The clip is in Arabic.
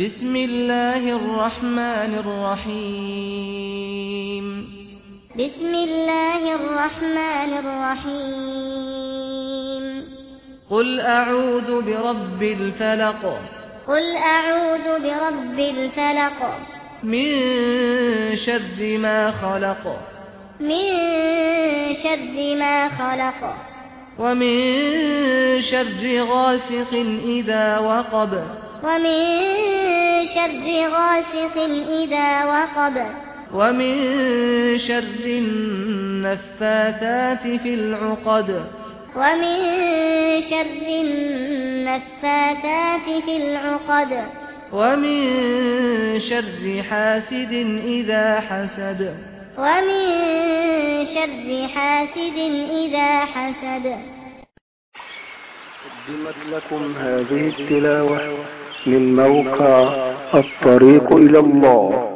بسم الله الرحمن الرحيم بسم الله الرحمن الرحيم قل اعوذ برب الفلق قل اعوذ برب الفلق من شر ما خلق من شر ما خلق ومن شر غاسق اذا وقب ومن شر غاسق إذا وقب. ومن شر النفاثات في العقد. ومن شر النفاثات في العقد. ومن شر حاسد إذا حسد. ومن شر حاسد إذا حسد. قدمت لكم هذه التلاوة من موقع الطريق إلى الله.